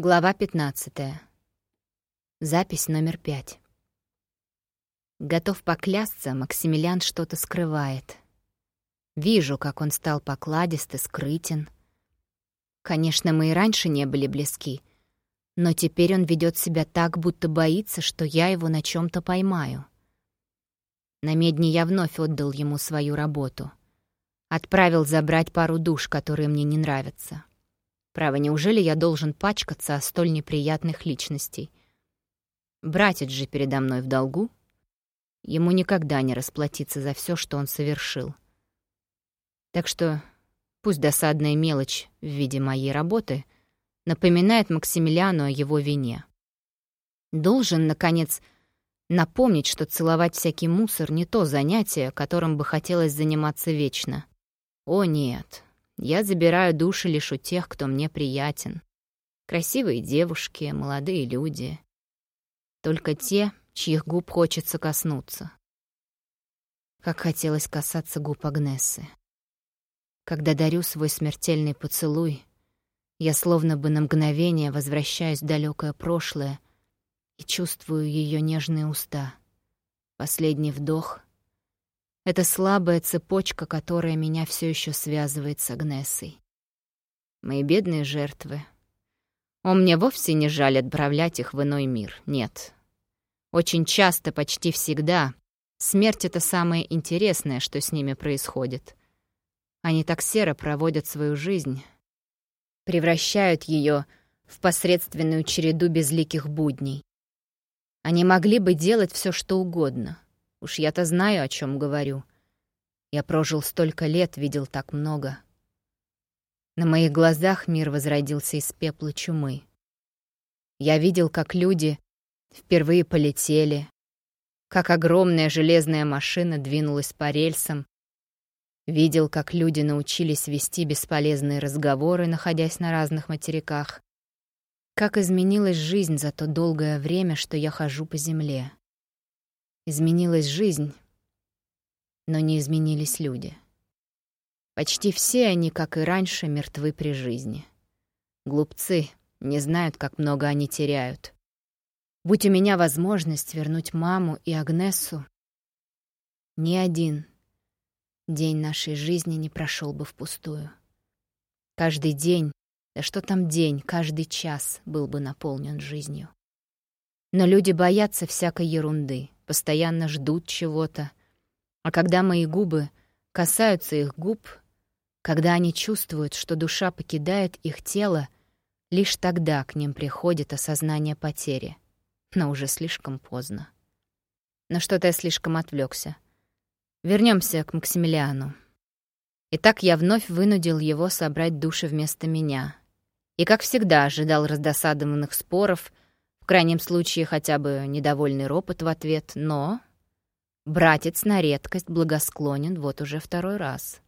Глава 15. Запись номер пять. Готов поклясться, Максимилиан что-то скрывает. Вижу, как он стал покладист и скрытен. Конечно, мы и раньше не были близки, но теперь он ведет себя так, будто боится, что я его на чем то поймаю. На медне я вновь отдал ему свою работу. Отправил забрать пару душ, которые мне не нравятся. Право, неужели я должен пачкаться о столь неприятных личностей? Братец же передо мной в долгу. Ему никогда не расплатиться за все, что он совершил. Так что пусть досадная мелочь в виде моей работы напоминает Максимилиану о его вине. Должен, наконец, напомнить, что целовать всякий мусор — не то занятие, которым бы хотелось заниматься вечно. О, нет, я забираю души лишь у тех, кто мне приятен. Красивые девушки, молодые люди. Только те, чьих губ хочется коснуться. Как хотелось касаться губ Агнессы. Когда дарю свой смертельный поцелуй, я словно бы на мгновение возвращаюсь в далекое прошлое и чувствую ее нежные уста. Последний вдох — это слабая цепочка, которая меня все еще связывает с Агнесой. Мои бедные жертвы. О, мне вовсе не жаль отправлять их в иной мир, нет. Очень часто, почти всегда, смерть — это самое интересное, что с ними происходит. Они так серо проводят свою жизнь, превращают ее в посредственную череду безликих будней. Они могли бы делать все, что угодно — Уж я-то знаю, о чем говорю. Я прожил столько лет, видел так много. На моих глазах мир возродился из пепла чумы. Я видел, как люди впервые полетели, как огромная железная машина двинулась по рельсам, видел, как люди научились вести бесполезные разговоры, находясь на разных материках, как изменилась жизнь за то долгое время, что я хожу по земле. Изменилась жизнь, но не изменились люди. Почти все они, как и раньше, мертвы при жизни. Глупцы, не знают, как много они теряют. Будь у меня возможность вернуть маму и Агнесу, ни один день нашей жизни не прошел бы впустую. Каждый день, да что там день, каждый час был бы наполнен жизнью. Но люди боятся всякой ерунды, постоянно ждут чего-то. А когда мои губы касаются их губ, когда они чувствуют, что душа покидает их тело, лишь тогда к ним приходит осознание потери. Но уже слишком поздно. Но что-то я слишком отвлекся. Вернемся к Максимилиану. Итак, я вновь вынудил его собрать души вместо меня. И, как всегда, ожидал раздосадованных споров — крайнем случае хотя бы недовольный ропот в ответ, но... Братец на редкость благосклонен вот уже второй раз.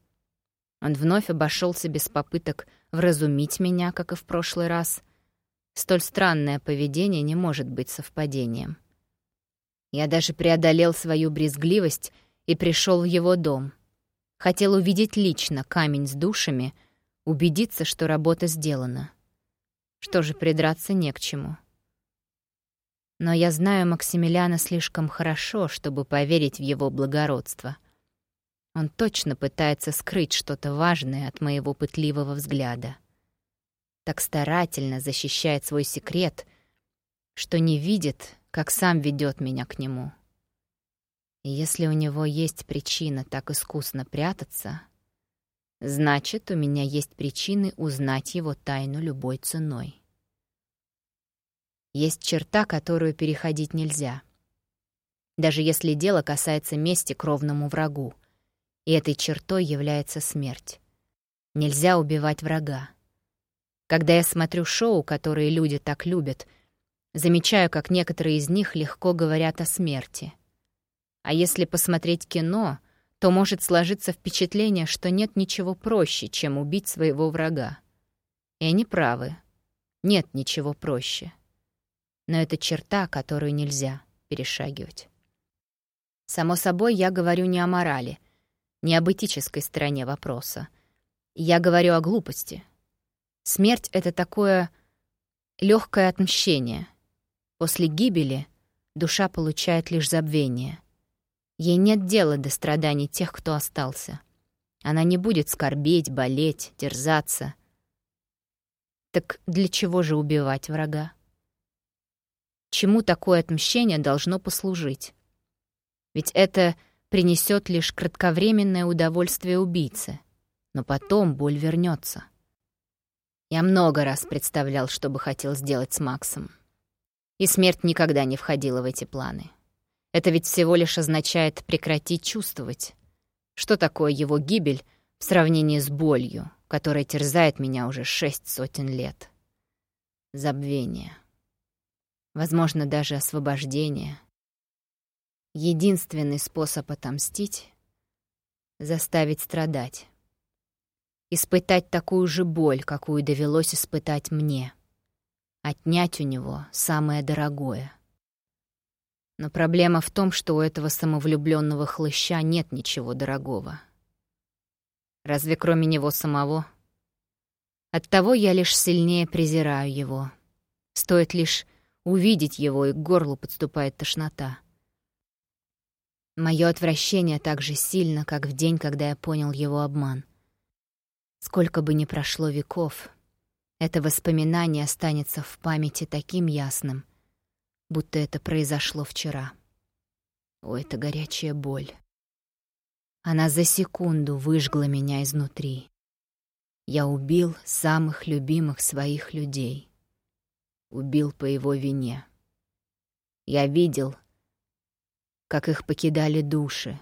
Он вновь обошелся без попыток вразумить меня, как и в прошлый раз. Столь странное поведение не может быть совпадением. Я даже преодолел свою брезгливость и пришел в его дом. Хотел увидеть лично камень с душами, убедиться, что работа сделана. Что же, придраться не к чему. Но я знаю Максимилиана слишком хорошо, чтобы поверить в его благородство. Он точно пытается скрыть что-то важное от моего пытливого взгляда. Так старательно защищает свой секрет, что не видит, как сам ведет меня к нему. И если у него есть причина так искусно прятаться, значит, у меня есть причины узнать его тайну любой ценой. Есть черта, которую переходить нельзя. Даже если дело касается мести кровному врагу. И этой чертой является смерть. Нельзя убивать врага. Когда я смотрю шоу, которые люди так любят, замечаю, как некоторые из них легко говорят о смерти. А если посмотреть кино, то может сложиться впечатление, что нет ничего проще, чем убить своего врага. И они правы. Нет ничего проще но это черта, которую нельзя перешагивать. Само собой, я говорю не о морали, не об этической стороне вопроса. Я говорю о глупости. Смерть — это такое легкое отмщение. После гибели душа получает лишь забвение. Ей нет дела до страданий тех, кто остался. Она не будет скорбеть, болеть, терзаться. Так для чего же убивать врага? Чему такое отмщение должно послужить? Ведь это принесет лишь кратковременное удовольствие убийце, но потом боль вернется. Я много раз представлял, что бы хотел сделать с Максом. И смерть никогда не входила в эти планы. Это ведь всего лишь означает прекратить чувствовать. Что такое его гибель в сравнении с болью, которая терзает меня уже шесть сотен лет? Забвение. Возможно, даже освобождение. Единственный способ отомстить — заставить страдать испытать такую же боль, какую довелось испытать мне. Отнять у него самое дорогое. Но проблема в том, что у этого самовлюбленного хлыща нет ничего дорогого. Разве кроме него самого? Оттого я лишь сильнее презираю его. Стоит лишь увидеть его, и к горлу подступает тошнота. Мое отвращение так же сильно, как в день, когда я понял его обман. Сколько бы ни прошло веков, это воспоминание останется в памяти таким ясным, будто это произошло вчера. О, это горячая боль. Она за секунду выжгла меня изнутри. Я убил самых любимых своих людей. Убил по его вине. Я видел, как их покидали души,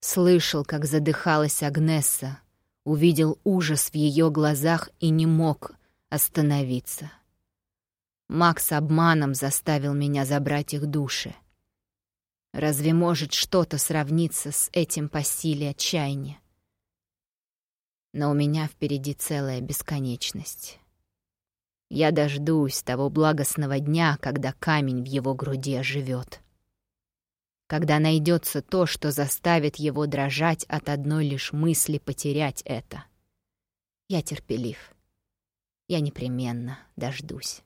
слышал, как задыхалась Агнесса, увидел ужас в ее глазах и не мог остановиться. Макс обманом заставил меня забрать их души. Разве может что-то сравниться с этим по силе отчаяния? Но у меня впереди целая бесконечность. Я дождусь того благостного дня, когда камень в его груди оживет когда найдется то, что заставит его дрожать от одной лишь мысли потерять это. Я терпелив. Я непременно дождусь.